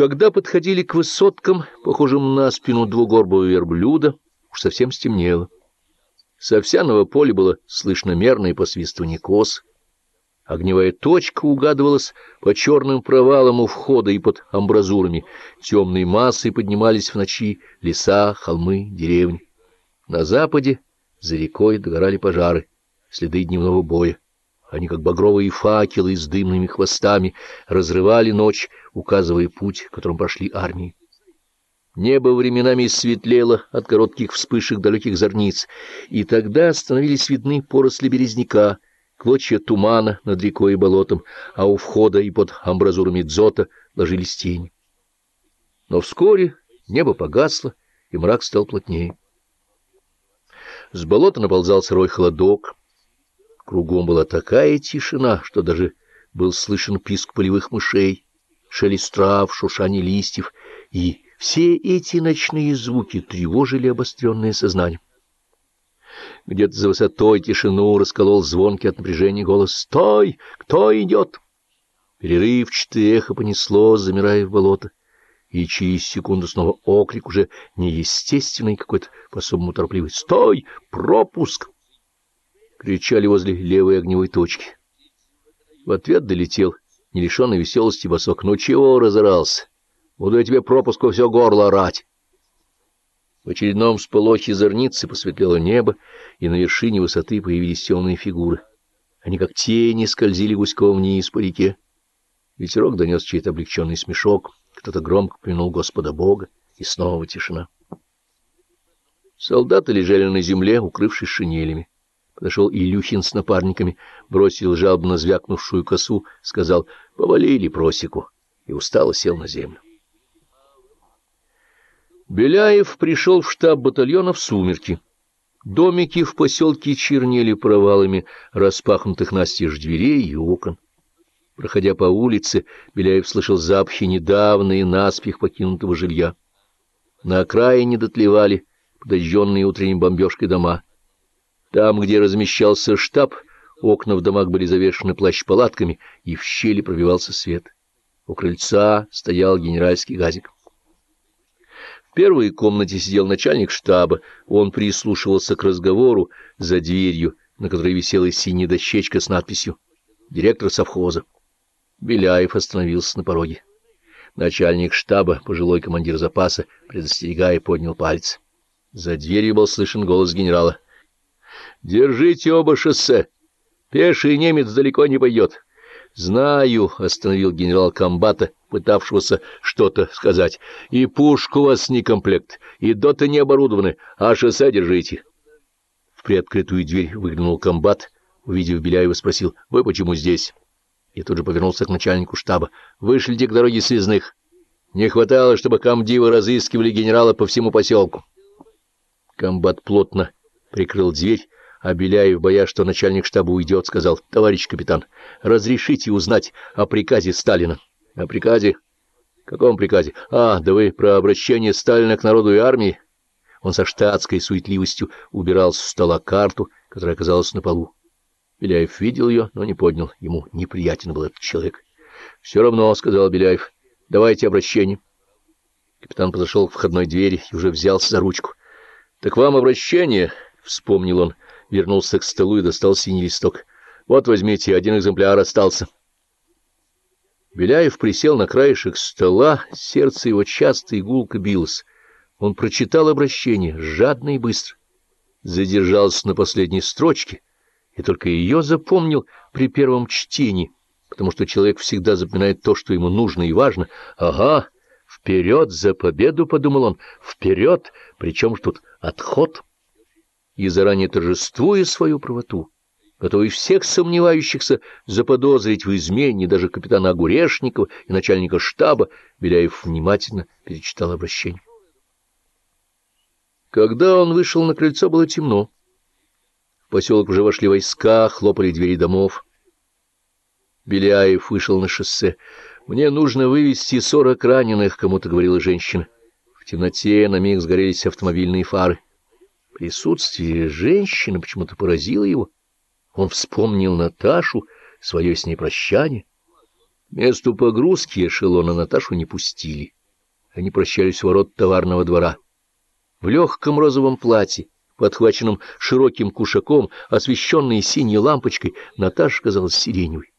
Когда подходили к высоткам, похожим на спину двугорбого верблюда, уж совсем стемнело. С овсяного поля было слышно мерное посвистывание коз. Огневая точка угадывалась по черным провалам у входа и под амбразурами. Темные массы поднимались в ночи леса, холмы, деревни. На западе за рекой догорали пожары, следы дневного боя. Они, как багровые факелы с дымными хвостами, разрывали ночь, указывая путь, которым прошли армии. Небо временами светлело от коротких вспышек далеких зорниц, и тогда становились видны поросли березняка, клочья тумана над рекой и болотом, а у входа и под амбразурами дзота ложились тени. Но вскоре небо погасло, и мрак стал плотнее. С болота наползал сырой холодок. Кругом была такая тишина, что даже был слышен писк полевых мышей, шелест трав, шуршание листьев, и все эти ночные звуки тревожили обостренное сознание. Где-то за высотой тишину расколол звонкий от напряжения голос «Стой! Кто идет?» Перерывчатое эхо понесло, замирая в болото, и через секунду снова окрик, уже неестественный какой-то, по-особому торопливый «Стой! Пропуск!» Кричали возле левой огневой точки. В ответ долетел, не лишенный веселости, босок «Ну чего разорался? Буду я тебе пропуску все горло орать!» В очередном сполохе зорницы посветлело небо, и на вершине высоты появились темные фигуры. Они как тени скользили гуськом вниз по реке. Ветерок донес чей-то облегченный смешок, кто-то громко помянул Господа Бога, и снова тишина. Солдаты лежали на земле, укрывшись шинелями. Подошел Илюхин с напарниками, бросил жалобно звякнувшую косу, сказал «повалили просеку» и устало сел на землю. Беляев пришел в штаб батальона в сумерки. Домики в поселке чернели провалами распахнутых настежь дверей и окон. Проходя по улице, Беляев слышал запахи недавно и наспех покинутого жилья. На окраине дотлевали подожженные утренней бомбежкой дома. Там, где размещался штаб, окна в домах были завешены плащ-палатками, и в щели пробивался свет. У крыльца стоял генеральский газик. В первой комнате сидел начальник штаба. Он прислушивался к разговору за дверью, на которой висела синяя дощечка с надписью «Директор совхоза». Беляев остановился на пороге. Начальник штаба, пожилой командир запаса, предостерегая, поднял палец. За дверью был слышен голос генерала. «Держите оба шоссе. Пеший немец далеко не пойдет». «Знаю», — остановил генерал комбата, пытавшегося что-то сказать. «И пушку у вас не комплект, и доты не оборудованы, а шоссе держите». В приоткрытую дверь выглянул комбат, увидев Беляева, спросил, «Вы почему здесь?» И тут же повернулся к начальнику штаба. «Вышлите к дороге связных. Не хватало, чтобы комдивы разыскивали генерала по всему поселку». Комбат плотно прикрыл дверь, а Беляев, боясь, что начальник штаба уйдет, сказал, «Товарищ капитан, разрешите узнать о приказе Сталина». «О приказе? Каком приказе? А, да вы про обращение Сталина к народу и армии?» Он со штатской суетливостью убирал с стола карту, которая оказалась на полу. Беляев видел ее, но не поднял. Ему неприятен был этот человек. — Все равно, — сказал Беляев, — давайте обращение. Капитан подошел к входной двери и уже взялся за ручку. — Так вам обращение, — вспомнил он, вернулся к столу и достал синий листок. — Вот возьмите, один экземпляр остался. — Беляев присел на краешек стола, сердце его часто и гулко билось. Он прочитал обращение, жадно и быстро. Задержался на последней строчке, и только ее запомнил при первом чтении, потому что человек всегда запоминает то, что ему нужно и важно. «Ага, вперед за победу!» — подумал он. «Вперед! Причем ж тут отход!» И заранее торжествуя свою правоту, готовый всех сомневающихся заподозрить в измене даже капитана Огурешникова и начальника штаба, Беляев внимательно перечитал обращение. Когда он вышел на крыльцо, было темно. В поселок уже вошли войска, хлопали двери домов. Беляев вышел на шоссе. «Мне нужно вывести сорок раненых», — кому-то говорила женщина. В темноте на миг сгорелись автомобильные фары. Присутствие женщины почему-то поразило его. Он вспомнил Наташу, свое с ней прощание. Месту погрузки эшелона Наташу не пустили. Они прощались у ворот товарного двора. В легком розовом платье, подхваченном широким кушаком, освещенной синей лампочкой, Наташа казалась сиреневой.